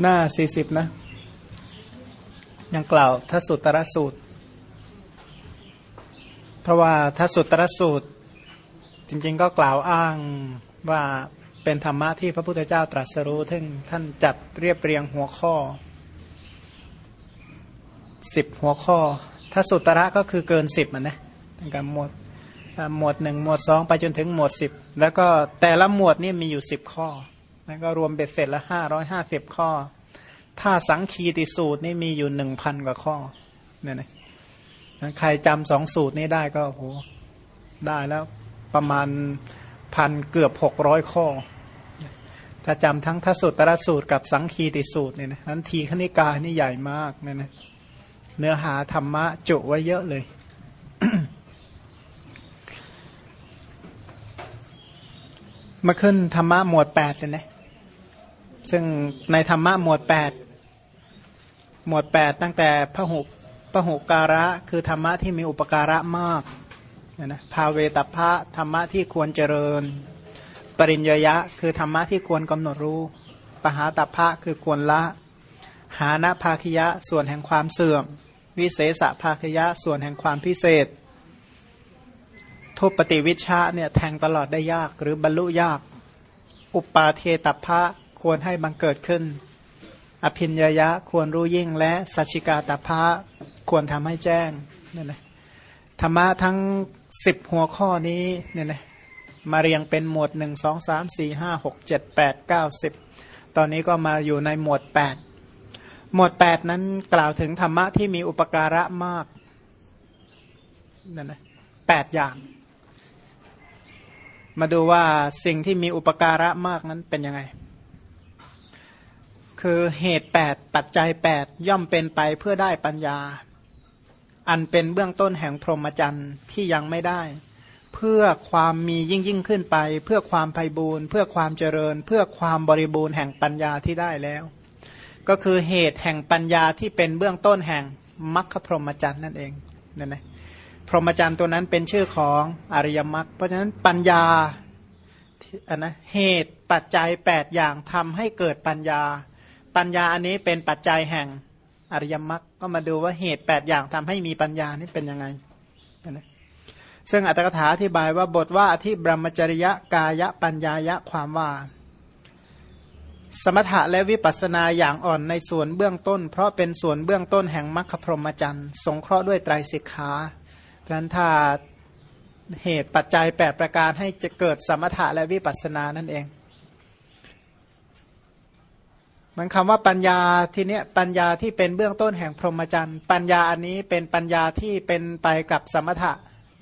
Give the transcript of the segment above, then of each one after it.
หน้าสี่สิบนะ ยังกล่าวทัสุตรสูตร เพราะว่าทัสุตรสูตร จริงๆก็กล่าวอ้างว่าเป็นธรรมะที่พระพุทธเจ้าตรัสรู้ทึ่งท่านจัดเรียบเรียงหัวข้อสิบหัวข้อทัสุตระก็คือเกินสิบนะตั้งแต่หมวดหมวดหนึ่งหมวดสองไปจนถึงหมวดสิบแล้วก็แต่ละหมวดนี่มีอยู่สิบข้อ แล้วก็รวมเบ็ดเสร็จละห้าร้อยห้าสิบข้อ ถ้าสังคีติสูตรนี่มีอยู่หนึ่งพันกว่าข้อเนี่ยนะใครจำสองสูตรนี้ได้ก็โหได้แล้วประมาณพันเกือบหกร้อยข้อ ถ้าจำทั้งทสุตรสูตรกับสังคีติสูตรเนี่ยนะนั้นทีขณิกานี่ใหญ่มากเนี่ยนะเนื้อหาธรรมะจุไว้เยอะเลยมาขึ้นธรรมะหมวดแปดเลยนะ ซึ่งในธรรมะหมวดแปดหมวดแปดตั้งแต่พระหุพระหุการะคือธรรมะที่มีอุปการะมากนะภาเวตพะธรรมะที่ควรเจริญ ปริญญยะ คือธรรมะที่ควรกำหนดรู้ ปหาตพะคือควรละ หาณภาคยะส่วนแห่งความเสื่อม วิเศษภาคยะส่วนแห่งความพิเศษ ทุปฏิวิชาเนี่ยแทงตลอดได้ยากหรือบรรลุยาก อุปาเทตพะ ควรให้บังเกิดขึ้น อภินญยะควรรู้ยิ่งและสัชิกาตพะควรทำให้แจ้งนี่นะธรรมะทั้งสิบหัวข้อนี้เนี่ยนะมาเรียงเป็นหมวดหนึ่งสองสามสี่ห้าหกเจ็ดแปดเก้าสิบตอนนี้ก็มาอยู่ในหมวดแปดหมวดแปดนั้นกล่าวถึงธรรมะที่มีอุปการะมากนั่นนะแปดอย่าง มาดูว่าสิ่งที่มีอุปการะมากนั้นเป็นยังไง คือเหตุแปดปัจจัยแปดย่อมเป็นไปเพื่อได้ปัญญา อันเป็นเบื้องต้นแห่งพรหมจรรย์ที่ยังไม่ได้ เพื่อความมียิ่งยิ่งขึ้นไป เพื่อความไพ่บูรณ์เพื่อความเจริญ เพื่อความบริบูรณ์แห่งปัญญาที่ได้แล้ว ก็คือเหตุแห่งปัญญาที่เป็นเบื้องต้นแห่งมรรคพรหมจรรย์นั่นเองนั่นนะพรหมจรรย์ตัวนั้นเป็นชื่อของอริยมรรคเพราะฉะนั้นปัญญาอันนะเหตุปัจจัย 8 อย่างทำให้เกิดปัญญา ปัญญาอันนี้เป็นปัจจัยแห่งอริยมรรคก็มาดูว่าเหตุ 8 อย่างทำให้มีปัญญานี่เป็นยังไงนะซึ่งอัตถกถาอธิบายว่าบทว่าอธิบรมจริยกายะปัญญายะความว่า สมถะและวิปัสสนาอย่างอ่อนในส่วนเบื้องต้น เพราะเป็นส่วนเบื้องต้นแห่งมรรคพรหมจรรย์สงเคราะห์ด้วยไตรสิกขาเพราะฉะนั้นถ้าเหตุปัจจัยแปประการให้จะเกิดสมถะและวิปัสสนานั่นเอง มันคำว่าปัญญาทีเนี้ยปัญญาที่เป็นเบื้องต้นแห่งพรหมจรรย์ปัญญาอันนี้เป็นปัญญาที่เป็นไปกับสมถะ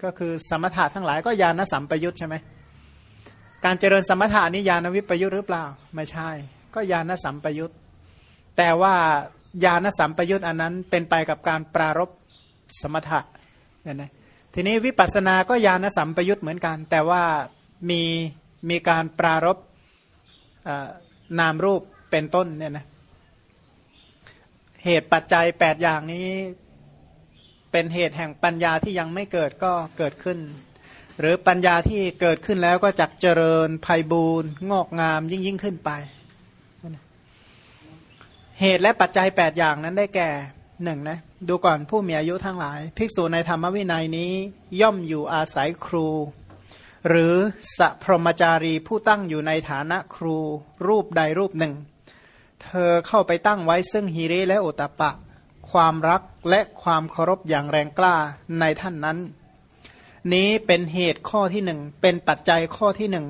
ก็คือสมถะทั้งหลายก็ญาณสัมปยุตใช่ไหมการเจริญสมถะนี้ญาณวิปยุตหรือเปล่าไม่ใช่ ก็ญาณสัมปยุตแต่ว่าญาณสัมปยุตอันนั้นเป็นไปกับการปรารบสมถะเนี่ยนะทีนี้วิปัสสนาก็ญาณสัมปยุตเหมือนกัน แต่ว่ามีมีการปรารบนามรูป เป็นต้นเนี่ยนะเหตุปัจจัย8อย่างนี้เป็นเหตุแห่งปัญญาที่ยังไม่เกิดก็เกิดขึ้น หรือปัญญาที่เกิดขึ้นแล้วก็จักเจริญภัยบูรณ์งอกงามยิ่งยิ่งขึ้นไป เหตุและปัจจัย 8 อย่างนั้นได้แก่หนึ่งนะดูก่อนผู้มีอายุทั้งหลาย ภิกษุในธรรมวินัยนี้ย่อมอยู่อาศัยครู หรือสัพรมจารีผู้ตั้งอยู่ในฐานะครู รูปใดรูปหนึ่ง เธอเข้าไปตั้งไว้ซึ่งฮิริและโอตปะ ความรักและความเคารพอย่างแรงกล้าในท่านนั้น นี้เป็นเหตุข้อที่หนึ่งเป็นปัจจัยข้อที่หนึ่ง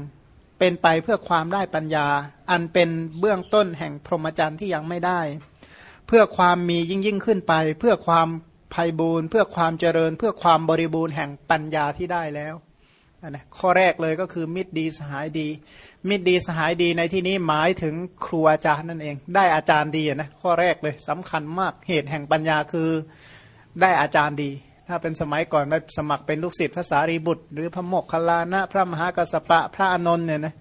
เป็นไปเพื่อความได้ปัญญา อันเป็นเบื้องต้นแห่งพรหมจรรย์ที่ยังไม่ได้ เพื่อความมียิ่งยิ่งขึ้นไป เพื่อความภัยบูรณ์เพื่อความเจริญ เพื่อความบริบูรณ์แห่งปัญญาที่ได้แล้ว นะข้อแรกเลยก็คือมิตรดีสหายดี มิตรดีสหายดีในที่นี้หมายถึงครูอาจารย์นั่นเอง ได้อาจารย์ดีนะข้อแรกเลยสำคัญมากเหตุแห่งปัญญาคือได้อาจารย์ดี ถ้าเป็นสมัยก่อนไปสมัครเป็นลูกศิษย์พระสารีบุตร หรือพระโมกขลานะ พระมหากัสปะพระอนนท์เนี่ยนะ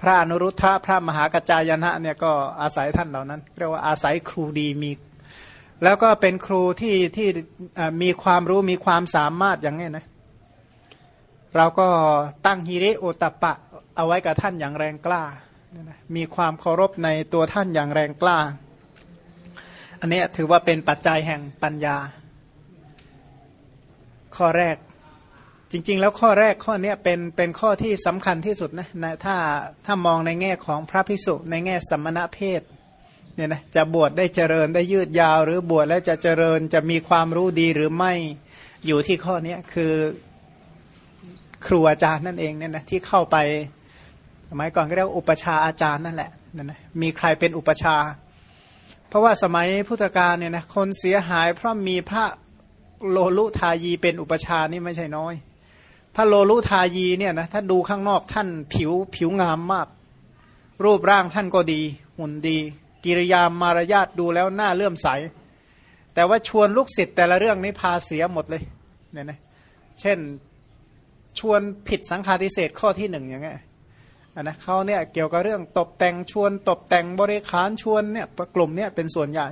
พระอนุรุทธะพระมหากจายนะเนี่ยก็อาศัยท่านเหล่านั้น เรียกว่าอาศัยครูดีมีแล้วก็เป็นครูที่ที่มีความรู้มีความสามารถอย่างนี้นะ เราก็ตั้งฮิริโอตปะเอาไว้กับท่านอย่างแรงกล้า มีความเคารพในตัวท่านอย่างแรงกล้า อันนี้ถือว่าเป็นปัจจัยแห่งปัญญา ข้อแรก จริง ๆ แล้วข้อแรกข้อนี้เป็นเป็นข้อที่สำคัญที่สุดนะนะถ้าถ้ามองในแง่ของพระพิสุในแง่สัมมณเพศเนี่ยนะจะบวชได้เจริญได้ยืดยาว หรือบวชแล้วจะเจริญจะมีความรู้ดีหรือไม่อยู่ที่ข้อนี้คือ รูอาจารย์นั่นเองเนี่ยนะที่เข้าไปสมัยก่อนก็เรียกอุปชาอาจารย์นั่นแหละนั่นนะมีใครเป็นอุปชา เพราะว่าสมัยพุทธกาลเนี่ยนะคนเสียหาย เพราะมีพระโลลุทายีเป็นอุปชานี่ไม่ใช่น้อย พระโลลุทายีเนี่ยนะถ้าดูข้างนอกท่านผิวผิวงามมาก รูปร่างท่านก็ดีหุ่นดี กิริยามารยาทดูแล้วหน้าเลื่อมใส แต่ว่าชวนลูกศิษย์แต่ละเรื่องนี้พาเสียหมดเลยเนี่ยนะเช่น ชวนผิดสังฆาทิเศษข้อที่หนึ่งอย่างเงี้ยนะเขาเนี่ยเกี่ยวกับเรื่องตกแต่งชวนตกแต่งบริขารชวนเนี่ยกลุ่มเนี่ยเป็นส่วนใหญ่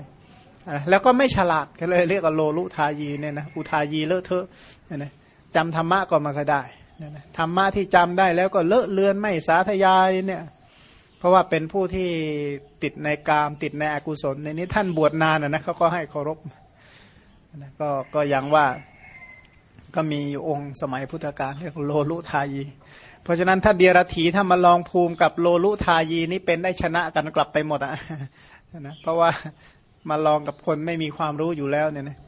แล้วก็ไม่ฉลาดก็เลยเรียกว่าโลลุทายีเนี่ยนะอุทายีเลอะเทอะเนี่ยนะจำธรรมะก็มาก็ได้นะธรรมะที่จำได้แล้วก็เลอะเลือนไม่สาธยายเนี่ยเพราะว่าเป็นผู้ที่ติดในกามติดในอกุศลในนี้ท่านบวชนานนะเขาก็ให้เคารพนะก็ก็ยังว่า ก็มีองค์สมัยพุทธกาลเรียกโลลุทายี เพราะฉะนั้นถ้าเดียรถีถ้ามาลองภูมิกับโลลุทายีนี่เป็นได้ชนะกันกลับไปหมดอะนะเพราะว่ามาลองกับคนไม่มีความรู้อยู่แล้วเนี่ยนะ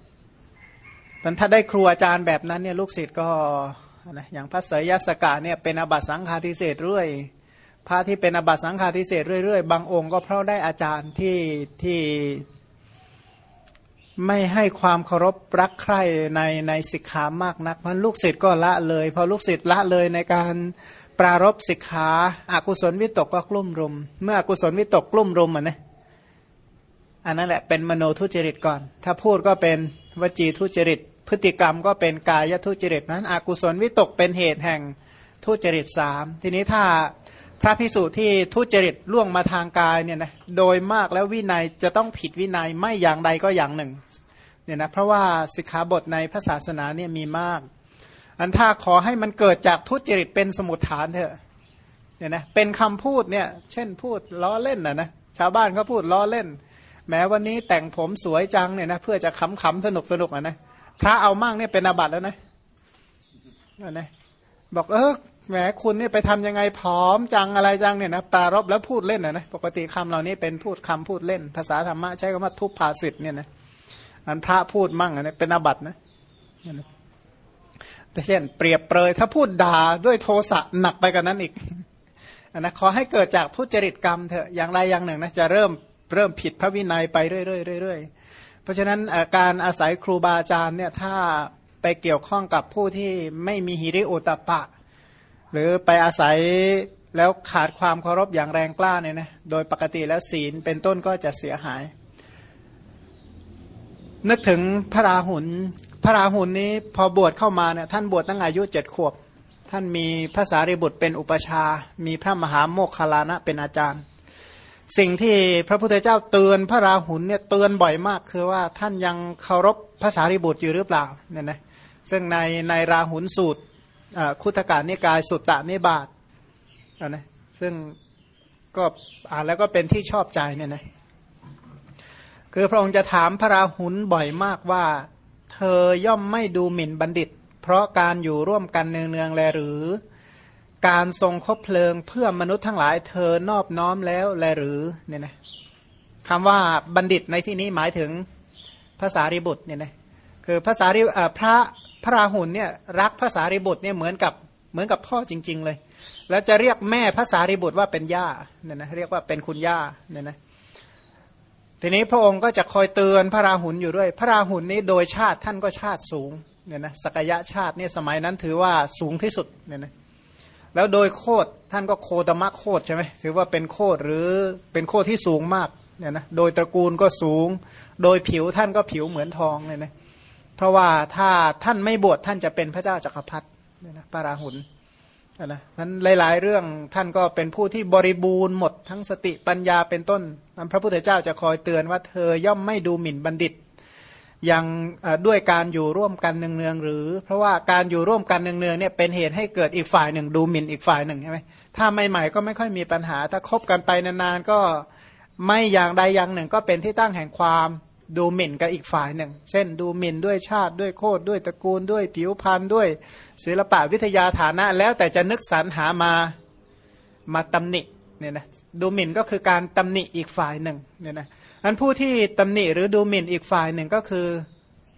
มันถ้าได้ครูอาจารย์แบบนั้นเนี่ยลูกศิษย์ก็นะอย่างพระเสยยสกะเนี่ยเป็นอบัตสังฆาทิเศษเรื่อยพระที่เป็นอบัตสังฆาทิเศษเรื่อยๆบางองค์ก็เพราะได้อาจารย์ที่ที่ ไม่ให้ความเคารพรักใคร่ในในสิกขามากนักมันลูกศิษย์ก็ละเลย พอลูกศิษย์ละเลยในการปรารบสิกขาอากุศลวิตกก็กลุ่มรุม เมื่ออกุศลวิตกกลุ่มรุมอะนะอันนั้นแหละเป็นมโนทุจริตก่อน ถ้าพูดก็เป็นวจีทุจริต พฤติกรรมก็เป็นกายทุจริตนั้น อกุศลวิตกเป็นเหตุแห่งทุจริตสามทีนี้ถ้า พระพิสุที่ทุจริตล่วงมาทางกายเนี่ยนะโดยมากแล้ววินัยจะต้องผิดวินัยไม่อย่างใดก็อย่างหนึ่งเนี่ยนะเพราะว่าสิกขาบทในพระศาสนาเนี่ยมีมาก อันถ้าขอให้มันเกิดจากทุจริตเป็นสมุทฐานเถอะเนี่ยนะเป็นคำพูดเนี่ยเช่นพูดล้อเล่นนะนะชาวบ้านเขาพูดล้อเล่น แม้วันนี้แต่งผมสวยจังเนี่ยนะเพื่อจะขำขำสนุกสนุกอะนะพระเอามั่งเนี่ยเป็นอาบัติแล้วนะนะบอกเออ แหมคุณนี่ไปทำยังไงผอมจังอะไรจังเนี่ยนะปารบแล้วพูดเล่นนะนะปกติคำเหล่านี้เป็นพูดคำพูดเล่น ภาษาธรรมะใช้คำว่าทุพภาสิทธ์เนี่ยนะอันพระพูดมั่งนะเป็นอาบัตินะแต่เช่น เปรียบเปรยถ้าพูดด่าด้วยโทสะหนักไปกว่านั้นอีกนะขอให้เกิดจากทุจริตกรรมเถอะอย่างไรอย่างหนึ่งนะจะเริ่มเริ่มผิดพระวินัยไปเรื่อยๆเพราะฉะนั้นการอาศัยครูบาอาจารย์เนี่ยถ้าไปเกี่ยวข้องกับผู้ที่ไม่มีฮิริโอตปะ หรือไปอาศัยแล้วขาดความเคารพอย่างแรงกล้าเนี่ยนะโดยปกติแล้วศีลเป็นต้นก็จะเสียหาย นึกถึงพระราหุลพระราหุลนี้พอบวชเข้ามาเนี่ยท่านบวชตั้งอายุเจ็ดขวบ ท่านมีภาษาริบุตรเป็นอุปชา มีพระมหาโมคคลานะเป็นอาจารย์ สิ่งที่พระพุทธเจ้าเตือนพระราหุลเนี่ยเตือนบ่อยมากคือว่าท่านยังเคารพภาษาริบุตรอยู่หรือเปล่าเนี่ยนะซึ่งในในราหุลสูตร คุตการนิกายสุตตะนิบาตนะซึ่งก็อ่านแล้วก็เป็นที่ชอบใจเนี่ยนะคือพระองค์จะถามพระราหุลบ่อยมากว่า เธอย่อมไม่ดูหมิ่นบัณฑิต เพราะการอยู่ร่วมกันเนืองๆแลหรือ การทรงคบเพลิงเพื่อมนุษย์ทั้งหลายเธอนอบน้อมแล้วแลหรือเนี่ยนะคำว่าบัณฑิตในที่นี้หมายถึงภาษาริบุตรเนี่ยนะคือภาษาริพระ พระราหุลเนี่ยรักภาษาริบุตรเนี่ยเหมือนกับเหมือนกับพ่อจริง ๆ เลย แล้วจะเรียกแม่ภาษาริบุตรว่าเป็นย่าเนี่ยนะเรียกว่าเป็นคุณย่าเนี่ยนะทีนี้พระองค์ก็จะคอยเตือนพระราหุลอยู่ด้วย พระราหุลนี้โดยชาติท่านก็ชาติสูงเนี่ยนะสกยะชาติเนี่ยสมัยนั้นถือว่าสูงที่สุดเนี่ยนะแล้วโดยโคดท่านก็โคตมะโคดใช่ไหมถือว่าเป็นโคดหรือเป็นโคดที่สูงมากเนี่ยนะโดยตระกูลก็สูง โดยผิวท่านก็ผิวเหมือนทองเนี่ยนะ เพราะว่าถ้าท่านไม่บวชท่านจะเป็นพระเจ้าจักรพรรดิเนี่ยนะพระราหุลนะนั้นหลาย ๆ เรื่องท่านก็เป็นผู้ที่บริบูรณ์หมดทั้งสติปัญญาเป็นต้นนั้นพระพุทธเจ้าจะคอยเตือนว่าเธอย่อมไม่ดูหมิ่นบัณฑิตยังด้วยการอยู่ร่วมกันเนืองๆหรือ เพราะว่าการอยู่ร่วมกันเนืองๆเนี่ยเป็นเหตุให้เกิดอีกฝ่ายหนึ่ง ดูหมิ่นอีกฝ่ายหนึ่งใช่ไหมถ้าใหม่ๆก็ไม่ค่อยมีปัญหา ถ้าคบกันไปนานๆก็ไม่อย่างใดอย่างหนึ่งก็เป็นที่ตั้งแห่งความ ดูหมิ่นกับอีกฝ่ายหนึ่ง เช่น ดูหมิ่นด้วยชาติด้วยโคตรด้วยตระกูลด้วยผิวพรรณด้วยศิลปะวิทยาฐานะ แล้วแต่จะนึกสรรหามามาตำหนิเนี่ยนะดูหมิ่นก็คือการตำหนิอีกฝ่ายหนึ่งเนี่ยนะอันผู้ที่ตำหนิหรือดูหมิ่นอีกฝ่ายหนึ่งก็คือ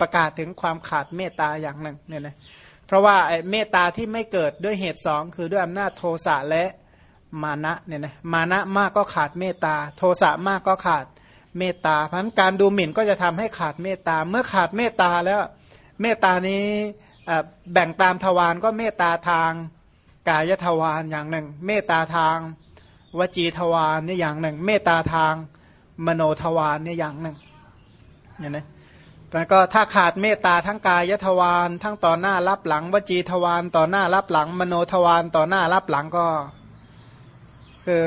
ประกาศถึงความขาดเมตตาอย่างหนึ่งเนี่ยนะเพราะว่าเมตตาที่ไม่เกิดด้วยเหตุสองคือด้วยอำนาจโทสะและมานะเนี่ยนะมานะมากก็ขาดเมตตา โทสะมากก็ขาด เมตตาเพราะนั้นการดูหมิ่นก็จะทำให้ขาดเมตตา เมื่อขาดเมตตาแล้วเมตตานี้แบ่งตามทวารก็เมตตาทางกายทวารอย่างหนึ่ง เมตตาทางวจีทวารนี่อย่างหนึ่ง เมตตาทางมโนทวารนี่อย่างหนึ่งเนี่ยนะแล้วก็ถ้าขาดเมตตาทั้งกายทวารทั้งต่อหน้ารับหลัง วจีทวารต่อหน้ารับหลัง มโนทวารต่อหน้ารับหลังก็ คือ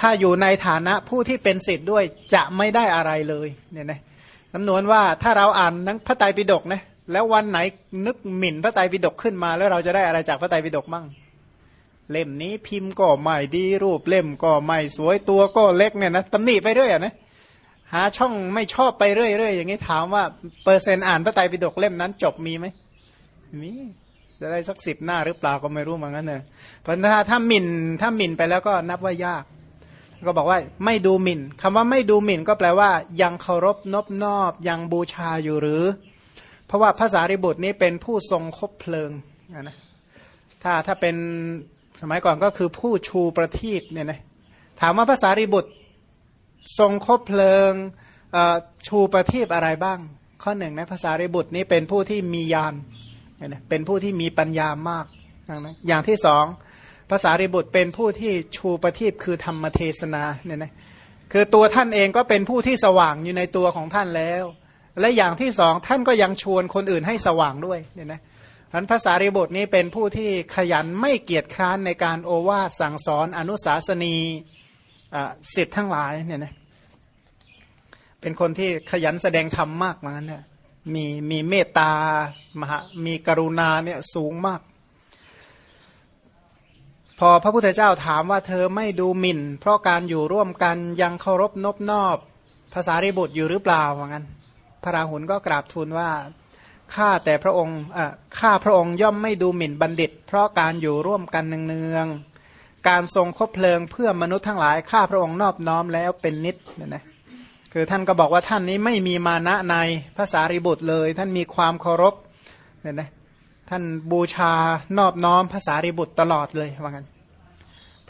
ถ้าอยู่ในฐานะผู้ที่เป็นสิทธิ์ด้วยจะไม่ได้อะไรเลยเนี่ยนะจำนวนว่าถ้าเราอ่านนังพระไตรปิฎกนะแล้ววันไหนนึกหมิ่นพระไตรปิฎกขึ้นมา แล้วเราจะได้อะไรจากพระไตรปิฎกมั่ง เล่มนี้พิมพ์ก็ไม่ดีรูปเล่มก็ไม่สวยตัวก็เล็กเนี่ยนะตำหนิไปเรื่อยนะหาช่องไม่ชอบไปเรื่อยๆอย่างนี้ถามว่าเปอร์เซ็นต์อ่านพระไตรปิฎกเล่มนั้นจบมีไหมมีจะได้สักสิบหน้าหรือเปล่าก็ไม่รู้เหมือนกันเนอะเพราะถ้าถ้าหมิ่นถ้าหมิ่นไปแล้วก็นับว่ายาก ก็บอกว่าไม่ดูหมิ่นคำว่าไม่ดูหมิ่นก็แปลว่า ยังเคารพนบนอบ ยังบูชาอยู่หรือ เพราะว่าภาษาริบุตรนี้เป็นผู้ทรงคบเพลิงนะถ้าถ้าเป็นสมัยก่อนก็คือผู้ชูประทีปเนี่ยนะถามว่าภาษาริบุตรทรงคบเพลิงชูประทีปอะไรบ้าง ข้อหนึ่งนะภาษาริบุตรนี้เป็นผู้ที่มียานเป็นผู้ที่มีปัญญามาก อย่างที่สอง ภาษาริบุตรเป็นผู้ที่ชูประทีปคือธรรมเทศนาเนี่ยนะคือตัวท่านเองก็เป็นผู้ที่สว่างอยู่ในตัวของท่านแล้ว และอย่างที่สองท่านก็ยังชวนคนอื่นให้สว่างด้วยเนี่ยนะพันภาษาริบุตรนี้เป็นผู้ที่ขยันไม่เกียจคร้านในการโอวาทสั่งสอนอนุสาสนีสิทธิ์ทั้งหลายเนี่ยนะเป็นคนที่ขยันแสดงธรรมมากมาเนี่ยมีมีเมตตามหามีกรุณาเนี่ยสูงมาก พอพระพุทธเจ้าถามว่าเธอไม่ดูหมิ่น เพราะการอยู่ร่วมกันยังเคารพนบนอบภาษาริบุตรอยู่หรือเปล่าว่างั้น พระราหุลก็กราบทูลว่าข้าแต่พระองค์ข้าพระองค์ย่อมไม่ดูหมิ่นบัณฑิต เพราะการอยู่ร่วมกันเนืองๆการทรงคบเพลิงเพื่อมนุษย์ทั้งหลายข้าพระองค์นอบน้อมแล้วเป็นนิดเนี่ยนะคือท่านก็บอกว่าท่านนี้ไม่มีมานะในภาษาริบุตรเลย ท่านมีความเคารพเนี่ยนะท่านบูชานอบน้อมภาษาริบุตรตลอดเลยว่างั้น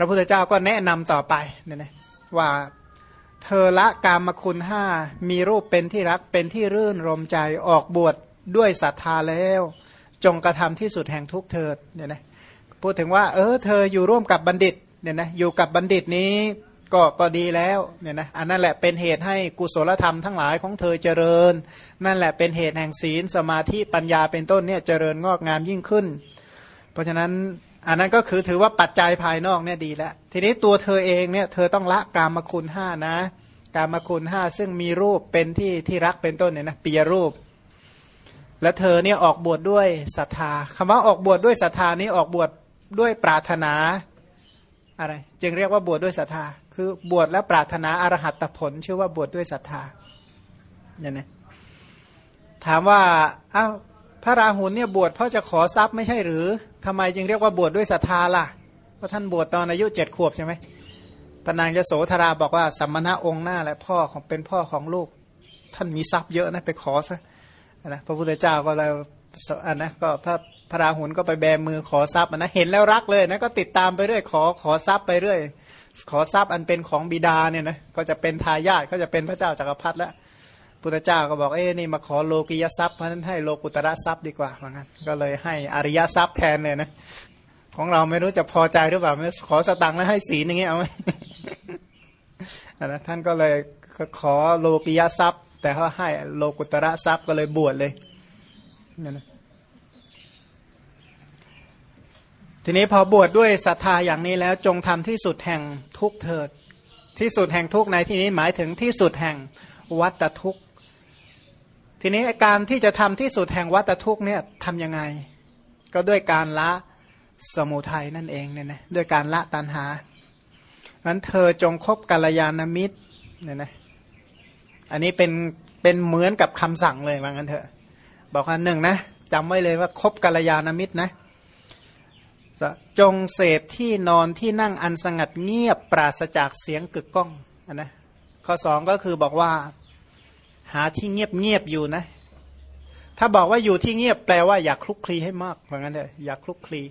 ระพุทธเจ้าก็แนะนำต่อไปเนี่ยนะว่าเธอละกามคุณห้ามีรูปเป็นที่รักเป็นที่รื่นรมใจออกบวชด้วยศรัทธาแล้ว จงกระทำที่สุดแห่งทุกเถิดเนี่ยนะพูดถึงว่า เออ เธออยู่ร่วมกับบัณฑิตเนี่ยนะอยู่กับบัณฑิตนี้ก็ก็ดีแล้วเนี่ยนะอันนั่นแหละเป็นเหตุให้กุศลธรรมทั้งหลายของเธอเจริญ นั่นแหละเป็นเหตุแห่งศีลสมาธิปัญญาเป็นต้นเนี่ยเจริญงอกงามยิ่งขึ้น เพราะฉะนั้น อันนั้นก็คือถือว่าปัจจัยภายนอกเนี่ยดีแล้ว ทีนี้ตัวเธอเองเนี่ยเธอต้องละกามคุณห้านะกามคุณห้าซึ่งมีรูปเป็นที่ที่รักเป็นต้นเนี่ยนะปียรูป และเธอเนี่ยออกบวชดด้วยศรัทธาคำว่าออกบวชดด้วยศรัทธานี้ออกบวชดด้วยปรารถนาอะไร จึงเรียกว่าบวชดด้วยศรัทธา คือบวชแล้วปรารถนาอรหัตผล ชื่อว่าบวชดด้วยศรัทธาเนี่ยนะถามว่าอ้าว พระราหุลเนี่ยบวชเพราะจะขอทรัพย์ไม่ใช่หรือทำไมจึงเรียกว่าบวชดด้วยศรัทธาล่ะเพราะท่านบวชตอนอายุเจ็ดขวบใช่ไหมปนางจะโสธราบอกว่าสัมมณะองค์หน้าและพ่อของเป็นพ่อของลูก ท่านมีทรัพย์เยอะนะไปขอซะนะพระพุทธเจ้าก็เลยอันนะก็ถ้าพระราหุลก็ไปแบมือขอทรัพย์นะเห็นแล้วรักเลยนะก็ติดตามไปเรื่อยขอขอทรัพย์ไปเรื่อย ขอทรัพย์อันเป็นของบิดาเนี่ยนะก็จะเป็นทายาทก็จะเป็นพระเจ้าจากักรพรรดิแล้ว พุทธเจ้าก็บอกเอ้นี่มาขอโลกิยทรัพย์เพราะนั้นให้โลกุตระทรัพย์ดีกว่าเหมือนกันก็เลยให้อริยทรัพย์แทนเลยนะของเราไม่รู้จะพอใจหรือเปล่าขอสตังค์แล้วให้ศีลอย่างเงี้ยเอาไหมนะท่านก็เลยขอโลกิยทรัพย์ แต่เขาให้โลกุตระทรัพย์ก็เลยบวชเลยเนี่ยนะทีนี้พอบวชดด้วยศรัทธาอย่างนี้แล้วจงทำที่สุดแห่งทุกเถิด ที่สุดแห่งทุกในที่นี้หมายถึงที่สุดแห่งวัตทุก ทีนี้การที่จะทำที่สุดแห่งวัตทุกเนี่ยทำยังไง ก็ด้วยการละสมุทัยนั่นเองเนี่ยนะด้วยการละตันหานั้นเธอจงคบกัลยาณมิตรเนี่ยนะอันนี้เป็นเป็นเหมือนกับคำสั่งเลยว่างั้นเถอะ บอกว่าหนึ่งนะจำไว้เลยว่าคบกัลยาณมิตรนะจงเสพที่นอนที่นั่งอันสงัดเงียบปราศจากเสียงกึกก้องอนนะข้อสองก็คือบอกว่า หาที่เงียบเงียบอยู่นะ ถ้าบอกว่าอยู่ที่เงียบแปลว่าอยากคลุกคลีให้มากเหมือนกันเถอะอยากคลุกคลี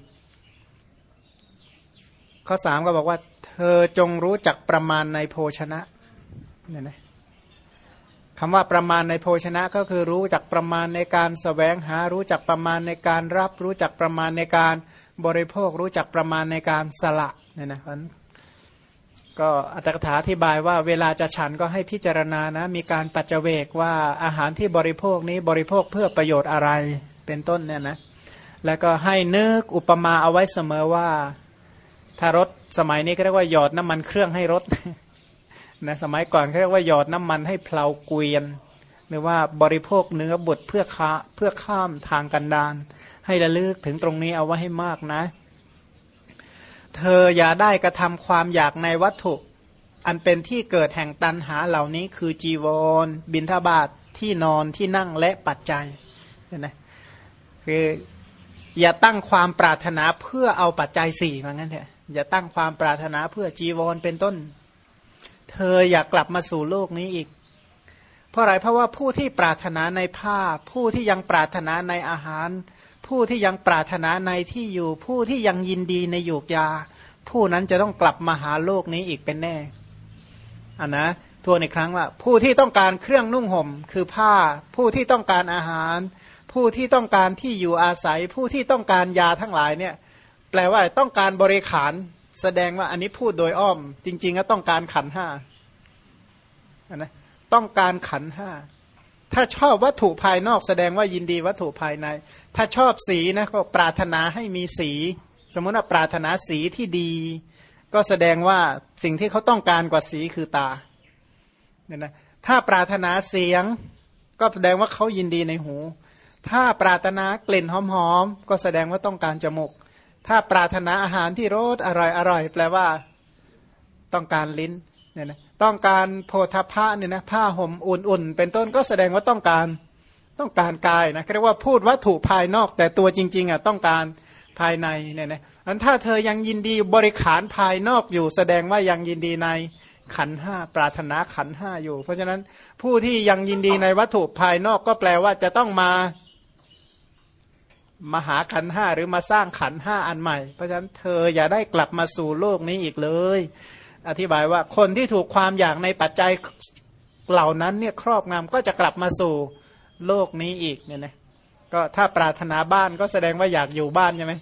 ข้อสามก็บอกว่า เธอจงรู้จักประมาณในโภชนะเนี่ยนะคำว่าประมาณในโภชนะก็คือรู้จักประมาณในการสแสวงหา รู้จักประมาณในการรับ รู้จักประมาณในการบริโภค รู้จักประมาณในการสละเนี่ยนะ ก็อัตถกถาอธิบายว่าเวลาจะฉันก็ให้พิจารณานะ มีการปัจเจกว่าอาหารที่บริโภคนี้บริโภคเพื่อประโยชน์อะไรเป็นต้นเนี่ยนะแล้วก็ให้นึกอุปมาเอาไว้เสมอว่า ถ้ารถสมัยนี้ก็เรียกว่าหยอดน้ำมันเครื่องให้รถนะสมัยก่อนเขาเรียกว่าหยอดน้ำมันให้เพลาเกวียน หรือว่าบริโภคเนื้อบดเพื่อค้าเพื่อข้ามทางกันดานให้ระลึกถึงตรงนี้เอาไว้ให้มากนะ เธออย่าได้กระทำความอยากในวัตถุ อันเป็นที่เกิดแห่งตันหาเหล่านี้คือจีวร บินทบาทที่นอนที่นั่งและปัจจัยนไหมคืออย่าตั้งความปรารถนาเพื่อเอาปัจจัยสี่มางั้นเถอะอย่าตั้งความปรารถนาเพื่อจีวรเป็นต้น เธออยากกลับมาสู่โลกนี้อีก เพราะอะไรเพราะว่าผู้ที่ปรารถนาในผ้าผู้ที่ยังปรารถนาในอาหาร ผู้ที่ยังปรารถนาในที่อยู่ ผู้ที่ยังยินดีในหยูกยา ผู้นั้นจะต้องกลับมาหาโลกนี้อีกเป็นแน่อันนะทวนอีกครั้งว่า ผู้ที่ต้องการเครื่องนุ่งห่ม คือผ้า ผู้ที่ต้องการอาหาร ผู้ที่ต้องการที่อยู่อาศัย ผู้ที่ต้องการยาทั้งหลายเนี่ย แปลว่าต้องการบริขารแสดงว่าอันนี้พูดโดยอ้อม จริง ๆ ก็ต้องการขันห้านะต้องการขันห้า ถ้าชอบวัตถุภายนอกแสดงว่ายินดีวัตถุภายใน ถ้าชอบสีนะก็ปรารถนาให้มีสี สมมติว่าปรารถนาสีที่ดี ก็แสดงว่าสิ่งที่เขาต้องการกว่าสีคือตาเนี่ยนะถ้าปรารถนาเสียง ก็แสดงว่าเขายินดีในหู ถ้าปรารถนากลิ่นหอมๆก็แสดงว่าต้องการจมูก ถ้าปรารถนาอาหารที่รสอร่อยอร่อยแปลว่าต้องการลิ้นเนี่ยนะ ต้องการโพธาภะเนี่ยนะผ้าห่มอุ่นๆ เป็นต้นก็แสดงว่าต้องการต้องการกายนะเรียกว่าพูดวัตถุภายนอก แต่ตัวจริงๆอะต้องการภายในเนี่ยนะอันถ้าเธอยังยินดีบริขารภายนอกอยู่ แสดงว่ายังยินดีในขันห้าปรารถนาขันห้าอยู่ เพราะฉะนั้นผู้ที่ยังยินดีในวัตถุภายนอกก็แปลว่าจะต้องมามาหาขันห้าหรือมาสร้างขันห้าอันใหม่ เพราะฉะนั้นเธออย่าได้กลับมาสู่โลกนี้อีกเลย อธิบายว่าคนที่ถูกความอยากในปัจจัยเหล่านั้นเนี่ยครอบงำก็จะกลับมาสู่โลกนี้อีกเนี่ยนะก็ถ้าปรารถนาบ้านก็แสดงว่าอยากอยู่บ้านใช่ไหม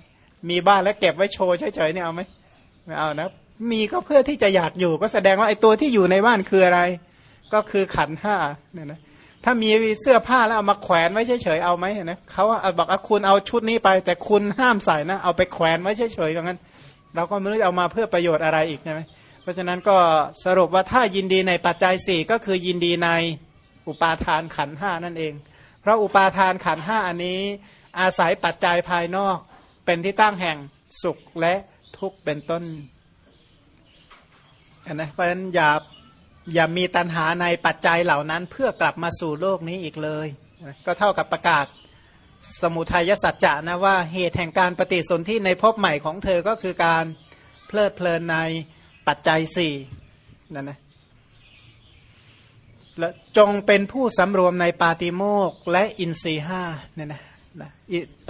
มีบ้านแล้วเก็บไว้โชว์เฉยๆเนี่ยเอาไหมไม่เอานะมีก็เพื่อที่จะอยากอยู่ ก็แสดงว่าไอ้ตัวที่อยู่ในบ้านคืออะไร ก็คือขันห้าเนี่ยนะถ้ามีเสื้อผ้าแล้วเอามาแขวนไว้เฉยๆเอาไหมนะเขาบอกว่าคุณเอาชุดนี้ไป แต่คุณห้ามใส่นะเอาไปแขวนไว้เฉยๆอย่างนั้น เราก็ไม่รู้เอามาเพื่อประโยชน์อะไรอีกใช่ไหม ราะฉะนั้นก็สรุปว่าถ้ายินดีในปัจจัยสี่ก็คือยินดีในอุปาทานขันห้านั่นเอง เพราะอุปาทานขันห้าอันนี้ อาศัยปัจจัยภายนอกเป็นที่ตั้งแห่งสุขและทุกข์เป็นต้นนะเพราะฉะนั้นอย่าอย่ามีตัณหาในปัจจัยเหล่านั้นเพื่อกลับมาสู่โลกนี้อีกเลย ก็เท่ากับประกาศสมุทัยสัจจะนะว่าเหตุแห่งการปฏิสนธิในภพใหม่ของเธอก็คือการเพลิดเพลินใน ปัจจัยสี่นั่นนะและจงเป็นผู้สำรวมในปาติโมกและอินทรีห้าเนี่ยนะนะ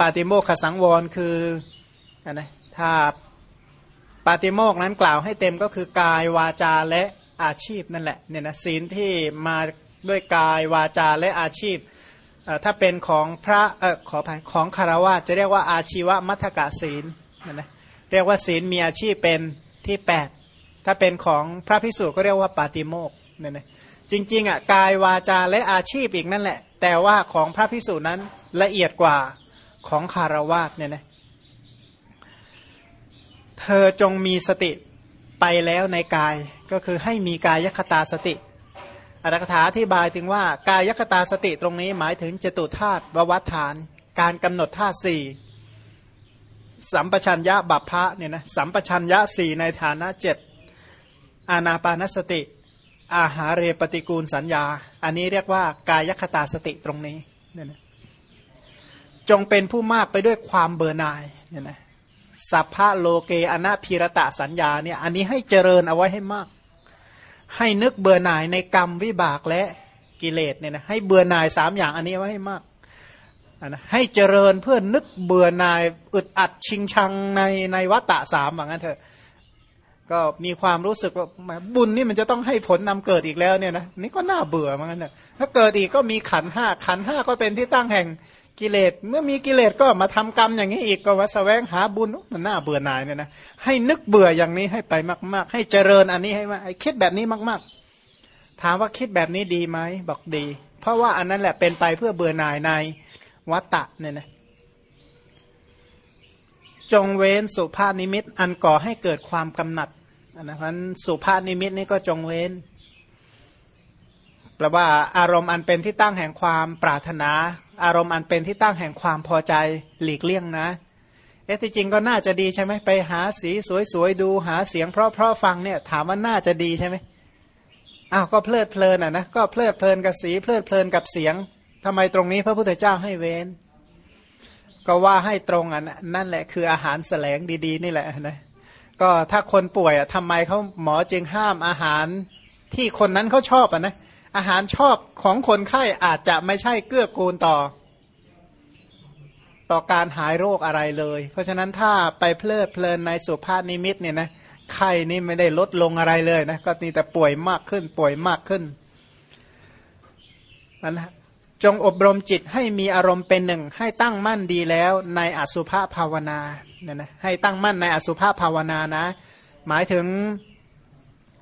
ปาติโมกขสังวรคือนะถ้าปาติโมกนั้นกล่าวให้เต็มก็คือกายวาจาและอาชีพนั่นแหละเนี่ยนะศีลที่มาด้วยกายวาจาและอาชีพ ถ้าเป็นของพระเออขออภัยของคารวะจะเรียกว่าอาชีวมัทกะศีลนะนะเรียกว่าศีลมีอาชีพเป็นที่8 ถ้าเป็นของพระพิสุก็เรียกว่าปาติโมกเนี่ยนะจริงๆอะกายวาจาและอาชีพอีกนั่นแหละ แต่ว่าของพระพิสุนั้นละเอียดกว่าของคารวะเนี่ยนะเธอจงมีสติไปแล้วในกายก็คือให้มีกายคตาสติอัตถกถาที่บายถึงว่ากายคตาสติตรงนี้หมายถึงจตุธาตุววัฏฐาน การกำหนดธาตุสี่สัมปชัญญะบัพพะเนี่ยนะสัมปชัญญะสี่ในฐานะเจ็ด อานาปานสติ อาหาเรปฏิกูลสัญญา อันนี้เรียกว่ากายคตาสติตรงนี้เนี่ยนะจงเป็นผู้มากไปด้วยความเบื่อหน่ายเนี่ยนะสัพพะโลเกอนาพิรตะสัญญาเนี่ยอันนี้ให้เจริญเอาไว้ให้มาก ให้นึกเบื่อหน่ายในกรรมวิบากและกิเลสเนี่ยนะให้เบื่อหน่ายสามอย่างอันนี้ไว้ให้มากนะให้เจริญเพื่อนึกเบื่อหน่ายอึดอัดชิงชังในในวัตตะสามอย่างนั้นเถอะ ก็มีความรู้สึกว่าบุญนี่มันจะต้องให้ผลนำเกิดอีกแล้วเนี่ยนะนี่ก็น่าเบื่อเหมือนกันนะถ้าเกิดอีกก็มีขันห้าขันห้าก็เป็นที่ตั้งแห่งกิเลสเมื่อมีกิเลสก็มาทำกรรมอย่างนี้อีกก็ว่าสแสวงหาบุญมันน่าเบื่อหน่ายเนี่ยนะให้นึกเบื่ออย่างนี้ให้ไปมาก ๆ ให้เจริญอันนี้ให้มาคิดแบบนี้มาก ๆ ถามว่าคิดแบบนี้ดีไหมบอกดี เพราะว่าอันนั้นแหละเป็นไปเพื่อเบื่อหน่ายในวัตตะเนี่ยนะจงเว้นสุภาพนิมิตอันก่อให้เกิดความกำหนัด นะเพราะสุภาพนิมิตนี่ก็จงเว้นแปลว่าอารมณ์อันเป็นที่ตั้งแห่งความปรารถนา อารมณ์อันเป็นที่ตั้งแห่งความพอใจหลีกเลี่ยงนะ เอ๊ะที่จริงก็น่าจะดีใช่ไหมไปหาสีสวยๆดูหาเสียงเพราะๆฟังเนี่ยถามว่าน่าจะดีใช่ไหมอ้าวก็เพลิดเพลินอะนะก็เพลิดเพลินกับสีเพลิดเพลินกับเสียงทำไมตรงนี้พระพุทธเจ้าให้เว้น ก็ว่าให้ตรงอะนั่นแหละคืออาหารแสลงดี ๆ นี่แหละนะ ก็ถ้าคนป่วยอะทำไมเขาหมอจึงห้ามอาหารที่คนนั้นเขาชอบอะนะอาหารชอบของคนไข้อาจจะไม่ใช่เกื้อกูลต่อ ต่อการหายโรคอะไรเลย เพราะฉะนั้นถ้าไปเพลิดเพลินในสุภาพนิมิตเนี่ยนะไข้นี่ไม่ได้ลดลงอะไรเลยนะก็นี่แต่ป่วยมากขึ้น ป่วยมากขึ้นนะจงอบรมจิตให้มีอารมณ์เป็นหนึ่ง ให้ตั้งมั่นดีแล้วในอสุภาภาวนา เนี่ยนะให้ตั้งมั่นในอสุภาพภาวนานะ หมายถึง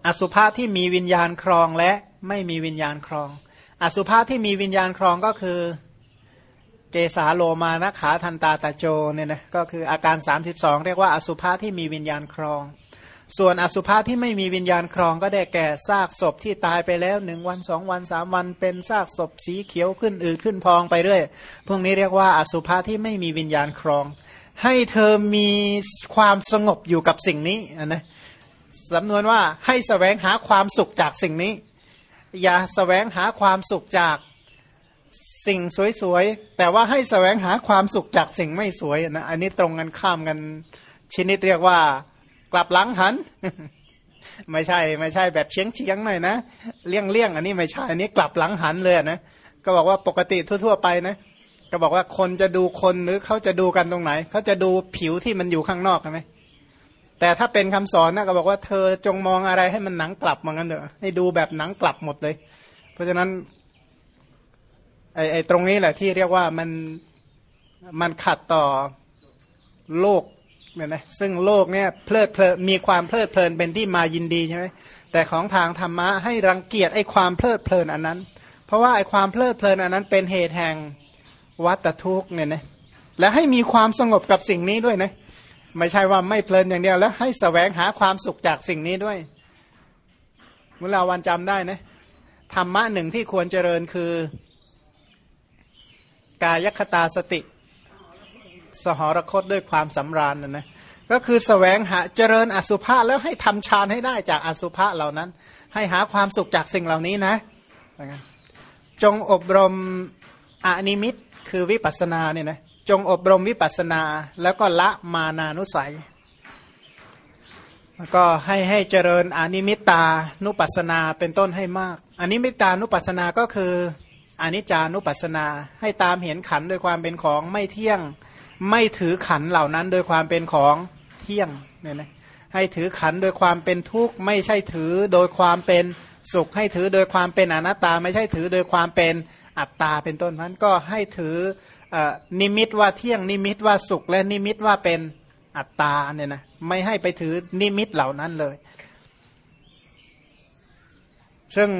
อสุภาพที่มีวิญญาณครองและไม่มีวิญญาณครอง อสุภาพที่มีวิญญาณครองก็คือเกสาโลมานะขาทันตาตาโจเนี่ยนะก็คืออาการ 32 เรียกว่าอสุภาพที่มีวิญญาณครอง ส่วนอสุภาพที่ไม่มีวิญญาณครอง ก็ได้แก่ซากศพที่ตายไปแล้วหนึ่งวันสองวันสามวันเป็นซากศพสีเขียวขึ้นอืดขึ้นพองไปเรื่อยพวกนี้เรียกว่าอสุภาพที่ไม่มีวิญญาณครอง ให้เธอมีความสงบอยู่กับสิ่งนี้นะสำนวนว่าให้สแสวงหาความสุขจากสิ่งนี้ อย่าสแสวงหาความสุขจากสิ่งสวยๆ แต่ว่าให้สแสวงหาความสุขจากสิ่งไม่สวยนะอันนี้ตรงกันข้ามกันชนิดเรียกว่า กลับหลังหัน ไม่ใช่ไม่ใช่แบบเชียงเชียงหน่อยนะเลี่ยงเลี่ยงอันนี้ไม่ใช่อันนี้กลับหลังหันเลยนะก็บอกว่าปกติทั่ว ๆ ไปนะ ก็บอกว่าคนจะดูคนหรือเขาจะดูกันตรงไหน เขาจะดูผิวที่มันอยู่ข้างนอกใช่ไหมแต่ถ้าเป็นคำสอนนะก็บอกว่าเธอจงมองอะไรให้มันหนังกลับเหมือนกันเถอะให้ดูแบบหนังกลับหมดเลย เพราะฉะนั้นไอ้ไอ้ตรงนี้แหละที่เรียกว่ามันมันขัดต่อโลกเนี่ยนะซึ่งโลกเนี่ยเพลิดเพลินมีความเพลิดเพลินเป็นที่มายินดีใช่ไหมแต่ของทางธรรมะให้รังเกียจไอ้ความเพลิดเพลินอันนั้น เพราะว่าไอ้ความเพลิดเพลินอันนั้นเป็นเหตุแห่ง วัตทุกเนี่ยนะและให้มีความสงบกับสิ่งนี้ด้วยนะไม่ใช่ว่าไม่เพลินอย่างเดียวแล้ว ให้สแสวงหาความสุขจากสิ่งนี้ด้วยเมื่อเราวันจำได้นะธรรมะหนึ่งที่ควรเจริญคือ กายคตาสติ สหรคตด้วยความสำราญนะนะก็คือแสวงหาเจริญอสุภะแล้วให้ทำฌานให้ได้จากอสุภะเหล่านั้น ให้หาความสุขจากสิ่งเหล่านี้นะ จงอบรมอนิมิต คือวิปัสสนาเนี่ยนะจงอบรมวิปัสสนา แล้วก็ละมานานุสัยแล้วก็ให้ให้เจริญอนิมิตตานุปัสสนาเป็นต้นให้มากอนิมิตตานุปัสสนาก็คืออนิจจานุปัสสนา ให้ตามเห็นขันธ์โดยความเป็นของไม่เที่ยง ไม่ถือขันเหล่านั้นโดยความเป็นของเที่ยงเนี่ยนะให้ถือขันโดยความเป็นทุกข์ไม่ใช่ถือโดยความเป็น สุขให้ถือโดยความเป็นอนัตตา ไม่ใช่ถือโดยความเป็นอัตตาเป็นต้นนั้นก็ให้ถือนิมิตว่าเที่ยงนิมิตว่าสุขและนิมิตว่าเป็นอัตตาเนี่ยนะไม่ให้ไปถือนิมิตเหล่านั้นเลย ซึ่ง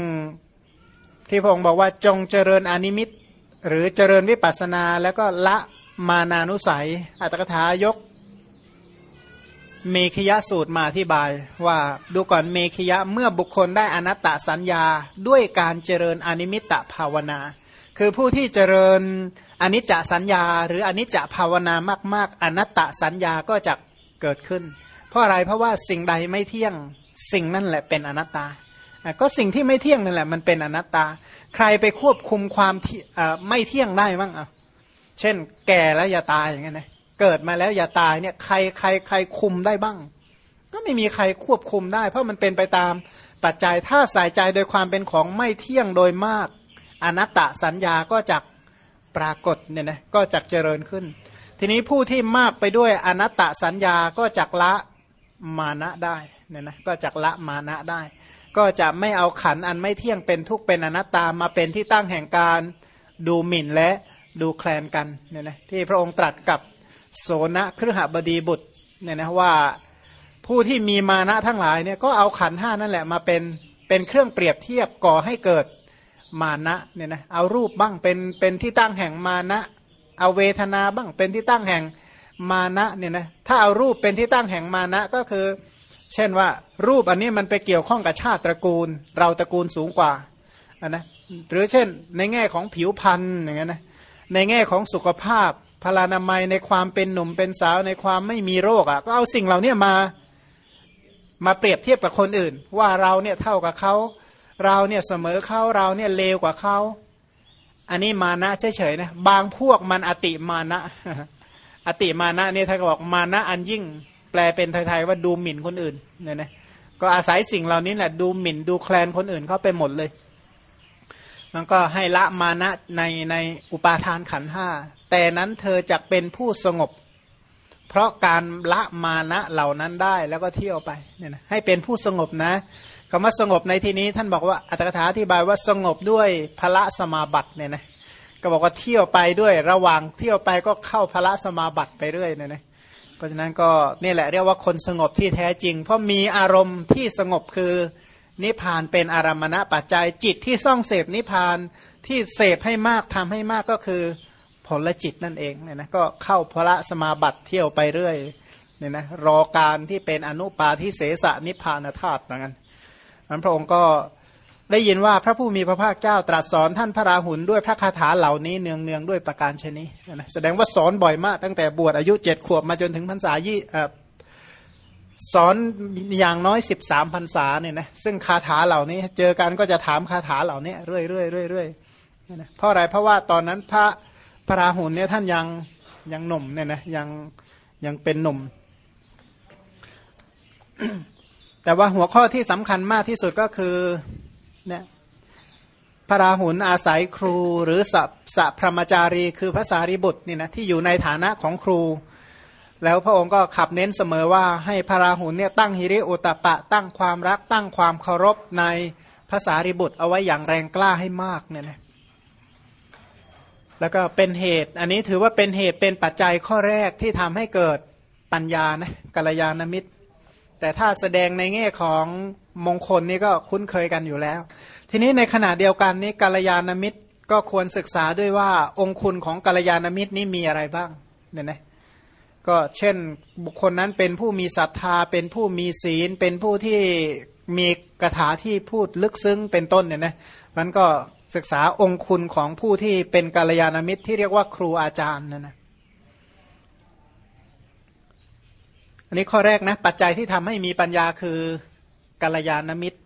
ที่พระองค์บอกว่าจงเจริญอนิมิต หรือเจริญวิปัสนา แล้วก็ละมานานุสัย อัตถกถายก เมขยะสูตรมาที่บายว่าดูก่อนเมขยะเมื่อบุคคลได้อนัตตสัญญาด้วยการเจริญอนิมิตตภาวนา คือผู้ที่เจริญอนิจจสัญญา หรืออนิจจภาวนามาก ๆ อนัตตสัญญาก็จะเกิดขึ้น เพราะอะไรเพราะว่าสิ่งใดไม่เที่ยงสิ่งนั่นแหละเป็นอนัตตา ก็สิ่งที่ไม่เที่ยงนั่นแหละมันเป็นอนัตตา ใครไปควบคุมความไม่เที่ยงได้บ้างอะเช่น แก่แล้วอย่าตายอย่างเงี้ยนะ เกิดมาแล้วอย่าตายเนี่ยใครใครใครคุมได้บ้าง ก็ไม่มีใครควบคุมได้ เพราะมันเป็นไปตามปัจจัยถ้าใส่ใจโดยความเป็นของไม่เที่ยงโดยมาก อนัตตสัญญาก็จะปรากฏเนี่ยนะก็จะเจริญขึ้น ทีนี้ผู้ที่มากไปด้วยอนัตตสัญญาก็จักละมานะได้เนี่ยนะก็จักละมานะได้ ก็จะไม่เอาขันอันไม่เที่ยงเป็นทุกเป็นอนัตตามาเป็นที่ตั้งแห่งการดูหมิ่นและดูแคลนกันเนี่ยนะที่พระองค์ตรัสกับ โสนะครหบดีบุตรเนี่ยนะว่าผู้ที่มีมานะทั้งหลายเนี่ยก็เอาขันห้านั่นแหละมาเป็นเป็นเครื่องเปรียบเทียบก่อให้เกิดมานะเนี่ยนะเอารูปบ้างเป็นเป็นที่ตั้งแห่งมานะ เอาเวทนาบ้างเป็นที่ตั้งแห่งมานะเนี่ยนะถ้าเอารูปเป็นที่ตั้งแห่งมานะก็คือ เช่นว่ารูปอันนี้มันไปเกี่ยวข้องกับชาติตระกูล เราตระกูลสูงกว่าอันนะหรือเช่นในแง่ของผิวพรรณอย่างเงี้ยนะในแง่ของสุขภาพ พลานามัยในความเป็นหนุ่มเป็นสาวในความไม่มีโรคอะ ก็เอาสิ่งเหล่านี้มามาเปรียบเทียบกับคนอื่น ว่าเราเนี่ยเท่ากับเขา เราเนี่ยเสมอเขาเราเนี่ยเลวกว่าเขาอันนี้มานะเฉยๆนะบางพวกมันอติมานะ อติมานะเนี่ยถ้าบอกมานะอันยิ่งแปลเป็นไทยๆว่าดูหมิ่นคนอื่นเนี่ยนะก็อาศัยสิ่งเหล่านี้แหละดูหมิ่นดูแคลนคนอื่นเขาไปหมดเลยมันก็ให้ละมานะในในอุปาทานขันห้า แต่นั้นเธอจะเป็นผู้สงบ เพราะการละมานะเหล่านั้นได้แล้วก็เที่ยวไปเนี่ยนะให้เป็นผู้สงบนะคำว่าสงบในที่นี้ท่านบอกว่าอัตถกถาอธิบายว่าสงบด้วยพระสมาบัติเนี่ยนะก็บอกว่าเที่ยวไปด้วยระหว่างเที่ยวไปก็เข้าพระสมาบัติไปเรื่อยเนี่ยนะเพราะฉะนั้นก็นี่แหละเรียกว่าคนสงบที่แท้จริง เพราะมีอารมณ์ที่สงบคือนิพานเป็นอารมณะปัจจัยจิตที่ซ่องเสพนิพพานที่เสพให้มากทำให้มากก็คือ ผลจิตนั่นเองเนี่ยนะก็เข้าพระสมาบัติเที่ยวไปเรื่อยเนี่ยนะรอการที่เป็นอนุปาทิเสสนิพพานธาตุเหมือนกันนั้นพระองค์ก็ได้ยินว่าพระผู้มีพระภาคเจ้าตรัสสอนท่านพระราหุลด้วยพระคาถาเหล่านี้เนืองเนืองด้วยประการชนีนะแสดงว่าสอนบ่อยมาก ตั้งแต่บวชอายุเจ็ดขวบมาจนถึงพรรษายี่สอนอย่างน้อยสิบสามพรรษาเนี่ยนะซึ่งคาถาเหล่านี้ เจอกันก็จะถามคาถาเหล่านี้เรื่อยเรื่อยเรื่อยเรื่อยเพราะอะไรเพราะว่าตอนนั้นพระ พระราหุลเนี่ยท่านยังยังหนุ่มเนี่ยนะยังยังเป็นหนุ่ม แต่ว่าหัวข้อที่สำคัญมากที่สุดก็คือเนี่ยพระราหุลอาศัยครูหรือสัพสพรมจารี คือภาษาริบุตรนี่นะที่อยู่ในฐานะของครู แล้วพระองค์ก็ขับเน้นเสมอว่าให้พระราหุลเนี่ยตั้งฮิริโอตปะ ตั้งความรักตั้งความเคารพในภาษาริบุตรเอาไว้อย่างแรงกล้าให้มากเนี่ยนะ แล้วก็เป็นเหตุ อันนี้ถือว่าเป็นเหตุเป็นปัจจัยข้อแรกที่ทำให้เกิดปัญญานะกัลยาณมิตร แต่ถ้าแสดงในแง่ของมงคลนี่ก็คุ้นเคยกันอยู่แล้ว ทีนี้ในขณะเดียวกันนี้กัลยาณมิตรก็ควรศึกษาด้วยว่าองคุณของกัลยาณมิตรนี้มีอะไรบ้างเนี่ยนะก็เช่นบุคคลนั้นเป็นผู้มีศรัทธา เป็นผู้มีศีล เป็นผู้ที่มีกถาที่พูดลึกซึ้งเป็นต้นเนี่ยนะมันก็ ศึกษาองคุณของผู้ที่เป็นกาลยานามิตรที่เรียกว่าครูอาจารย์นั่นนะอันนี้ข้อแรกนะปัจจัยที่ทำให้มีปัญญาคือกาลยานามิตร